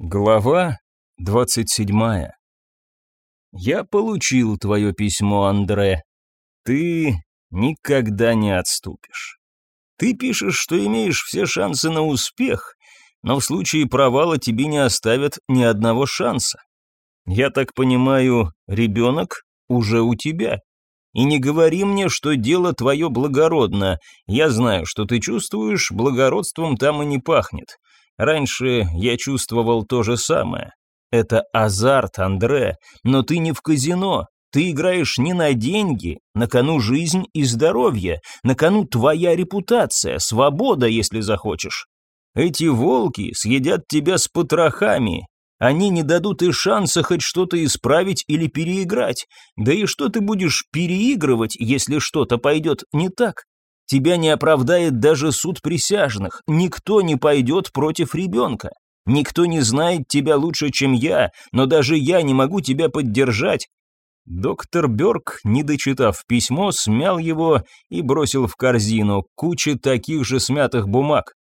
Глава двадцать седьмая. Я получил твое письмо, Андре. Ты никогда не отступишь. Ты пишешь, что имеешь все шансы на успех, но в случае провала тебе не оставят ни одного шанса. Я так понимаю, ребенок уже у тебя. И не говори мне, что дело твое благородно. Я знаю, что ты чувствуешь, благородством там и не пахнет. Раньше я чувствовал то же самое. Это азарт, Андре, но ты не в казино. Ты играешь не на деньги, на кону жизнь и здоровье, на кону твоя репутация, свобода, если захочешь. Эти волки съедят тебя с потрохами. Они не дадут и шанса хоть что-то исправить или переиграть. Да и что ты будешь переигрывать, если что-то пойдет не так? Тебя не оправдает даже суд присяжных. Никто не пойдет против ребенка. Никто не знает тебя лучше, чем я, но даже я не могу тебя поддержать. Доктор Бёрк, не дочитав письмо, смял его и бросил в корзину кучу таких же смятых бумаг.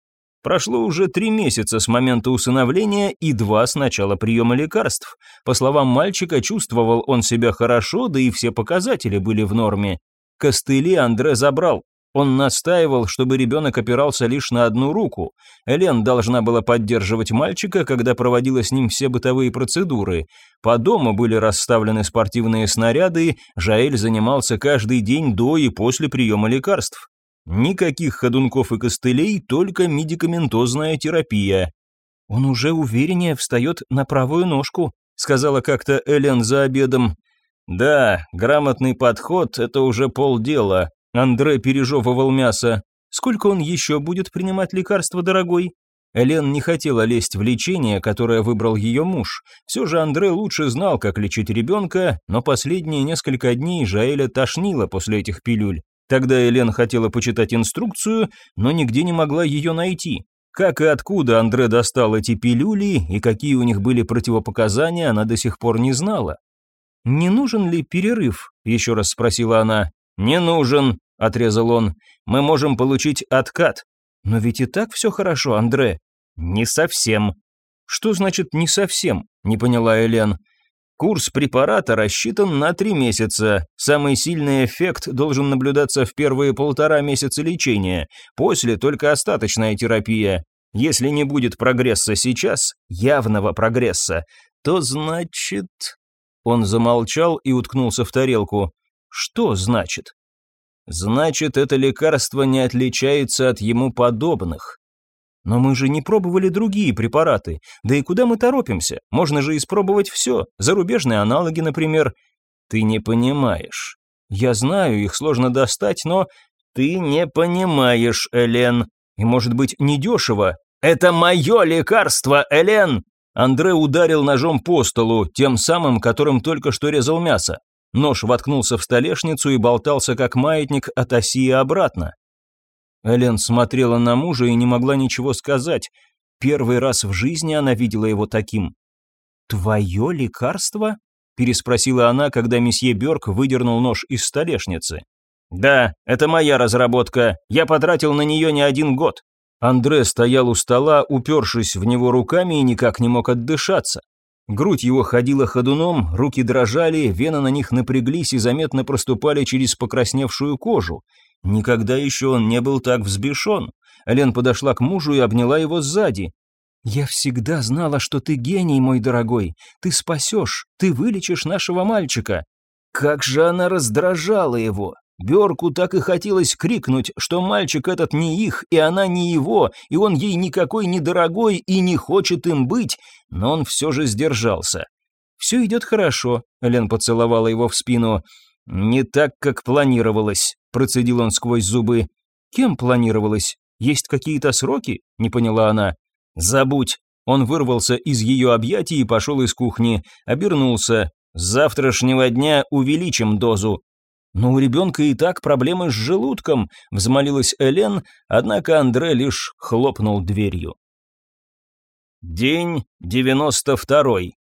Прошло уже три месяца с момента усыновления и два с начала приема лекарств. По словам мальчика, чувствовал он себя хорошо, да и все показатели были в норме. Костыли Андре забрал, он настаивал, чтобы ребенок опирался лишь на одну руку. Элен должна была поддерживать мальчика, когда проводила с ним все бытовые процедуры. По дому были расставлены спортивные снаряды, Жаэль занимался каждый день до и после приема лекарств. Никаких ходунков и костылей, только медикаментозная терапия. «Он уже увереннее встает на правую ножку», сказала как-то Элен за обедом. «Да, грамотный подход – это уже полдела», Андре пережевывал мясо. Сколько он еще будет принимать лекарства, дорогой? Элен не хотела лезть в лечение, которое выбрал ее муж. Все же Андре лучше знал, как лечить ребенка, но последние несколько дней Жаэля тошнило после этих пилюль. Тогда Элен хотела почитать инструкцию, но нигде не могла ее найти. Как и откуда Андре достал эти пилюли и какие у них были противопоказания, она до сих пор не знала. «Не нужен ли перерыв?» – еще раз спросила она. «Не нужен», — отрезал он. «Мы можем получить откат». «Но ведь и так все хорошо, Андре». «Не совсем». «Что значит «не совсем»?» — не поняла Элен. Курс препарата рассчитан на три месяца. Самый сильный эффект должен наблюдаться в первые полтора месяца лечения. После только остаточная терапия. Если не будет прогресса сейчас, явного прогресса, то значит... Он замолчал и уткнулся в тарелку. Что значит? Значит, это лекарство не отличается от ему подобных. Но мы же не пробовали другие препараты. Да и куда мы торопимся? Можно же испробовать все. Зарубежные аналоги, например. Ты не понимаешь. Я знаю, их сложно достать, но... Ты не понимаешь, Элен. И может быть, недешево. Это мое лекарство, Элен! Андре ударил ножом по столу, тем самым, которым только что резал мясо. Нож воткнулся в столешницу и болтался как маятник от оси и обратно. Элен смотрела на мужа и не могла ничего сказать. Первый раз в жизни она видела его таким. «Твое лекарство?» – переспросила она, когда месье Бёрк выдернул нож из столешницы. «Да, это моя разработка. Я потратил на нее не один год». Андре стоял у стола, упершись в него руками и никак не мог отдышаться. Грудь его ходила ходуном, руки дрожали, вены на них напряглись и заметно проступали через покрасневшую кожу. Никогда еще он не был так взбешен. Лен подошла к мужу и обняла его сзади. «Я всегда знала, что ты гений, мой дорогой. Ты спасешь, ты вылечишь нашего мальчика». Как же она раздражала его. Бёрку так и хотелось крикнуть, что мальчик этот не их, и она не его, и он ей никакой не дорогой и не хочет им быть, но он все же сдержался. «Все идет хорошо», — Элен поцеловала его в спину. «Не так, как планировалось», — процедил он сквозь зубы. «Кем планировалось? Есть какие-то сроки?» — не поняла она. «Забудь». Он вырвался из ее объятий и пошел из кухни, обернулся. «С завтрашнего дня увеличим дозу. «Но у ребенка и так проблемы с желудком», — взмолилась Элен, однако Андре лишь хлопнул дверью. День девяносто второй.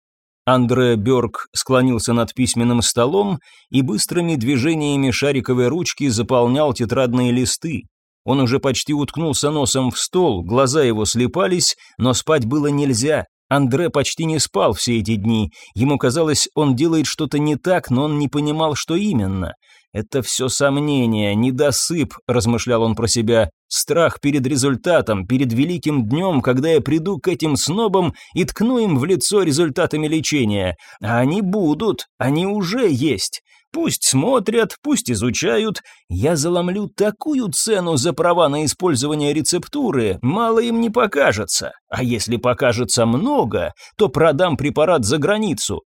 Андре Бёрк склонился над письменным столом и быстрыми движениями шариковой ручки заполнял тетрадные листы. Он уже почти уткнулся носом в стол, глаза его слепались, но спать было нельзя. Андре почти не спал все эти дни. Ему казалось, он делает что-то не так, но он не понимал, что именно. «Это все сомнения, недосып», – размышлял он про себя. «Страх перед результатом, перед великим днем, когда я приду к этим снобам и ткну им в лицо результатами лечения. А они будут, они уже есть. Пусть смотрят, пусть изучают. Я заломлю такую цену за права на использование рецептуры, мало им не покажется. А если покажется много, то продам препарат за границу.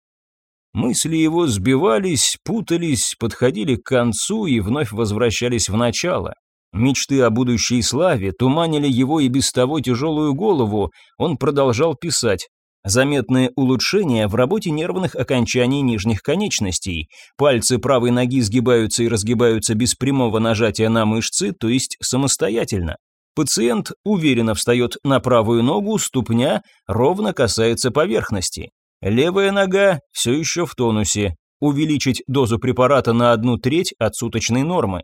Мысли его сбивались, путались, подходили к концу и вновь возвращались в начало. Мечты о будущей славе туманили его и без того тяжелую голову, он продолжал писать. Заметные улучшения в работе нервных окончаний нижних конечностей. Пальцы правой ноги сгибаются и разгибаются без прямого нажатия на мышцы, то есть самостоятельно. Пациент уверенно встает на правую ногу, ступня ровно касается поверхности. Левая нога все еще в тонусе. Увеличить дозу препарата на одну треть от суточной нормы.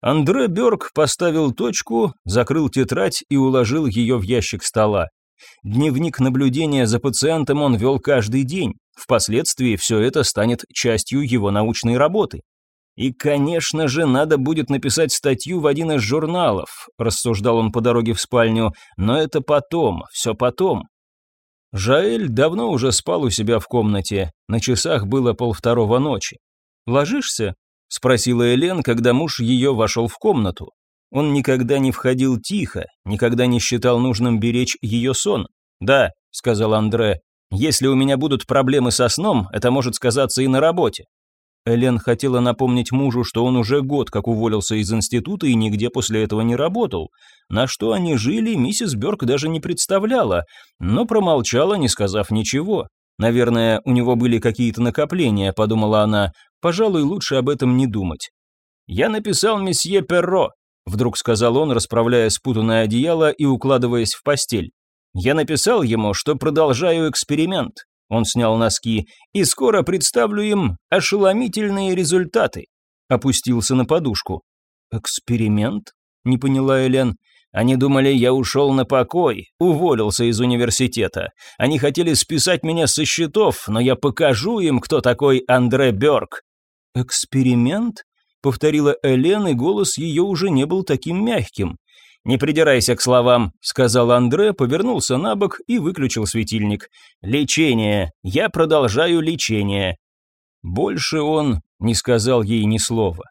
Андре Бёрк поставил точку, закрыл тетрадь и уложил ее в ящик стола. Дневник наблюдения за пациентом он вел каждый день. Впоследствии все это станет частью его научной работы. И, конечно же, надо будет написать статью в один из журналов, рассуждал он по дороге в спальню, но это потом, все потом. Жаэль давно уже спал у себя в комнате, на часах было полвторого ночи. «Ложишься?» – спросила Элен, когда муж ее вошел в комнату. Он никогда не входил тихо, никогда не считал нужным беречь ее сон. «Да», — сказал Андре, — «если у меня будут проблемы со сном, это может сказаться и на работе». Элен хотела напомнить мужу, что он уже год как уволился из института и нигде после этого не работал. На что они жили, миссис Бёрк даже не представляла, но промолчала, не сказав ничего. Наверное, у него были какие-то накопления, подумала она. Пожалуй, лучше об этом не думать. «Я написал месье Перро», вдруг сказал он, расправляя спутанное одеяло и укладываясь в постель. Я написал ему, что продолжаю эксперимент. Он снял носки, и скоро представлю им ошеломительные результаты. Опустился на подушку. Эксперимент? Не поняла Элен. Они думали, я ушел на покой, уволился из университета. Они хотели списать меня со счетов, но я покажу им, кто такой Андре Бёрк. Эксперимент? повторила Элен, и голос ее уже не был таким мягким. «Не придирайся к словам», — сказал Андре, повернулся на бок и выключил светильник. «Лечение. Я продолжаю лечение». Больше он не сказал ей ни слова.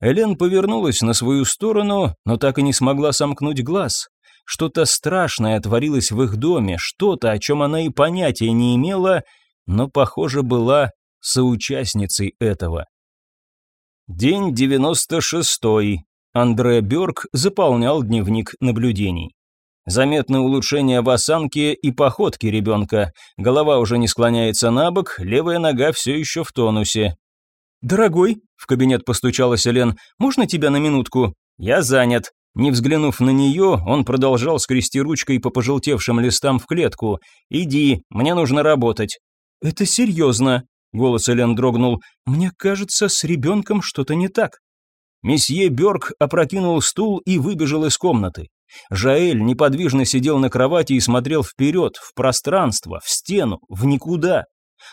Элен повернулась на свою сторону, но так и не смогла сомкнуть глаз. Что-то страшное творилось в их доме, что-то, о чем она и понятия не имела, но, похоже, была соучастницей этого. День 96-й. Андре Бёрк заполнял дневник наблюдений. Заметное улучшение в осанке и походке ребенка. Голова уже не склоняется на бок, левая нога все еще в тонусе. «Дорогой», — в кабинет постучалась Элен, — «можно тебя на минутку?» «Я занят». Не взглянув на нее, он продолжал скрести ручкой по пожелтевшим листам в клетку. «Иди, мне нужно работать». «Это серьезно», Голос Элен дрогнул. «Мне кажется, с ребенком что-то не так». Месье Бёрк опрокинул стул и выбежал из комнаты. Жаэль неподвижно сидел на кровати и смотрел вперед, в пространство, в стену, в никуда.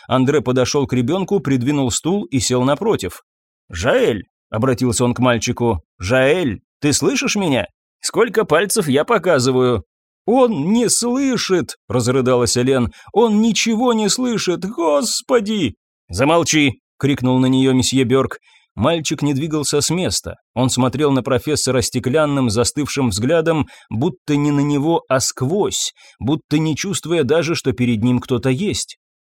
Андре подошел к ребенку, придвинул стул и сел напротив. «Жаэль», — обратился он к мальчику, — «Жаэль, ты слышишь меня? Сколько пальцев я показываю?» «Он не слышит!» — разрыдалась Элен. «Он ничего не слышит! Господи!» «Замолчи!» — крикнул на нее месье Бёрк. Мальчик не двигался с места. Он смотрел на профессора стеклянным, застывшим взглядом, будто не на него, а сквозь, будто не чувствуя даже, что перед ним кто-то есть.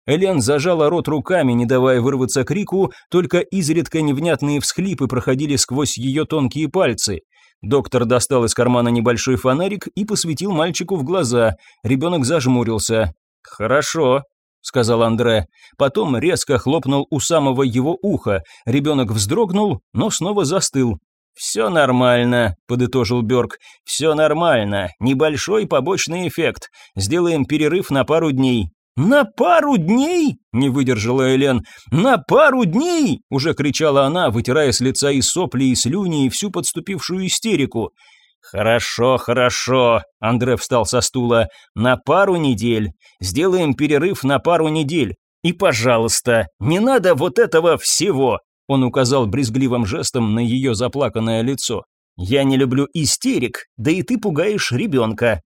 Элен зажала рот руками, не давая вырваться крику, только изредка невнятные всхлипы проходили сквозь ее тонкие пальцы. Доктор достал из кармана небольшой фонарик и посветил мальчику в глаза. Ребенок зажмурился. «Хорошо», сказал Андре. Потом резко хлопнул у самого его уха. Ребенок вздрогнул, но снова застыл. «Все нормально», — подытожил Бёрк. «Все нормально. Небольшой побочный эффект. Сделаем перерыв на пару дней». «На пару дней?» — не выдержала Элен. «На пару дней!» — уже кричала она, вытирая с лица и сопли, и слюни, и всю подступившую истерику. «Хорошо, хорошо», — Андре встал со стула, — «на пару недель. Сделаем перерыв на пару недель. И, пожалуйста, не надо вот этого всего», — он указал брезгливым жестом на ее заплаканное лицо. «Я не люблю истерик, да и ты пугаешь ребенка».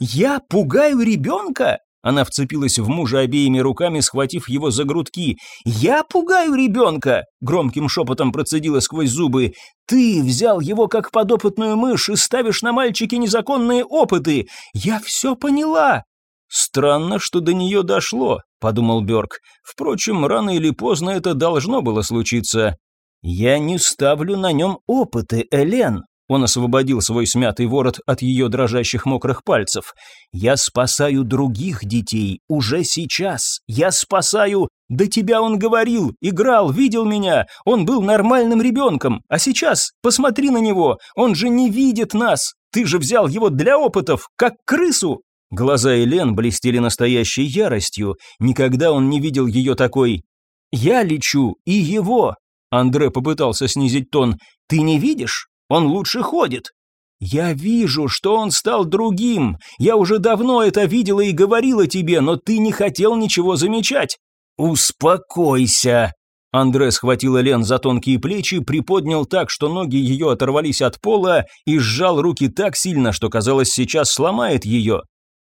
«Я пугаю ребенка?» Она вцепилась в мужа обеими руками, схватив его за грудки. «Я пугаю ребенка!» — громким шепотом процедила сквозь зубы. «Ты взял его как подопытную мышь и ставишь на мальчике незаконные опыты! Я все поняла!» «Странно, что до нее дошло», — подумал Берг. «Впрочем, рано или поздно это должно было случиться». «Я не ставлю на нем опыты, Элен», он освободил свой смятый ворот от ее дрожащих мокрых пальцев. «Я спасаю других детей, уже сейчас. Я спасаю...» «Да тебя он говорил, играл, видел меня. Он был нормальным ребенком. А сейчас, посмотри на него, он же не видит нас. Ты же взял его для опытов, как крысу». Глаза Элен блестели настоящей яростью. Никогда он не видел ее такой. «Я лечу, и его!» Андре попытался снизить тон. «Ты не видишь? Он лучше ходит. Я вижу, что он стал другим. Я уже давно это видела и говорила тебе, но ты не хотел ничего замечать. Успокойся. Андре схватил Лен за тонкие плечи, приподнял так, что ноги ее оторвались от пола и сжал руки так сильно, что казалось, сейчас сломает ее.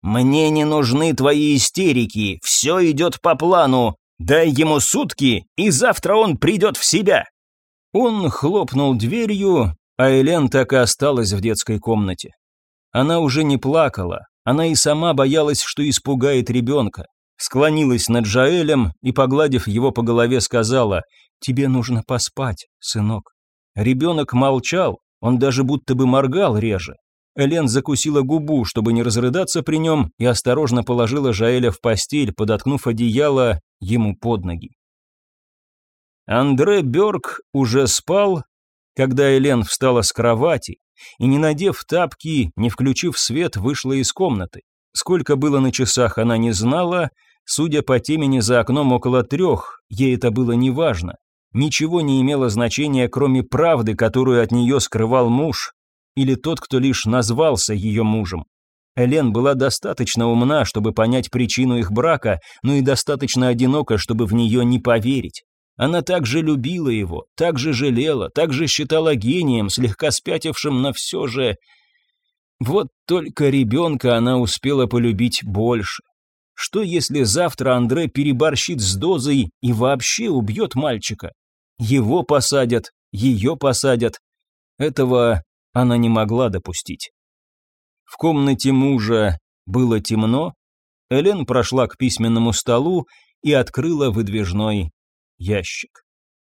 «Мне не нужны твои истерики, все идет по плану. Дай ему сутки, и завтра он придет в себя». Он хлопнул дверью, а Элен так и осталась в детской комнате. Она уже не плакала, она и сама боялась, что испугает ребенка. Склонилась над Джаэлем и, погладив его по голове, сказала, «Тебе нужно поспать, сынок». Ребенок молчал, он даже будто бы моргал реже. Элен закусила губу, чтобы не разрыдаться при нем, и осторожно положила Жаэля в постель, подоткнув одеяло ему под ноги. Андре Бёрк уже спал, когда Элен встала с кровати и, не надев тапки, не включив свет, вышла из комнаты. Сколько было на часах, она не знала, судя по темени за окном около трех, ей это было неважно. Ничего не имело значения, кроме правды, которую от нее скрывал муж, или тот, кто лишь назвался ее мужем. Элен была достаточно умна, чтобы понять причину их брака, но и достаточно одинока, чтобы в нее не поверить. Она также любила его, также жалела, также считала гением, слегка спятившим, но все же... Вот только ребенка она успела полюбить больше. Что если завтра Андре переборщит с дозой и вообще убьет мальчика? Его посадят, ее посадят. Этого она не могла допустить. В комнате мужа было темно. Элен прошла к письменному столу и открыла выдвижной ящик.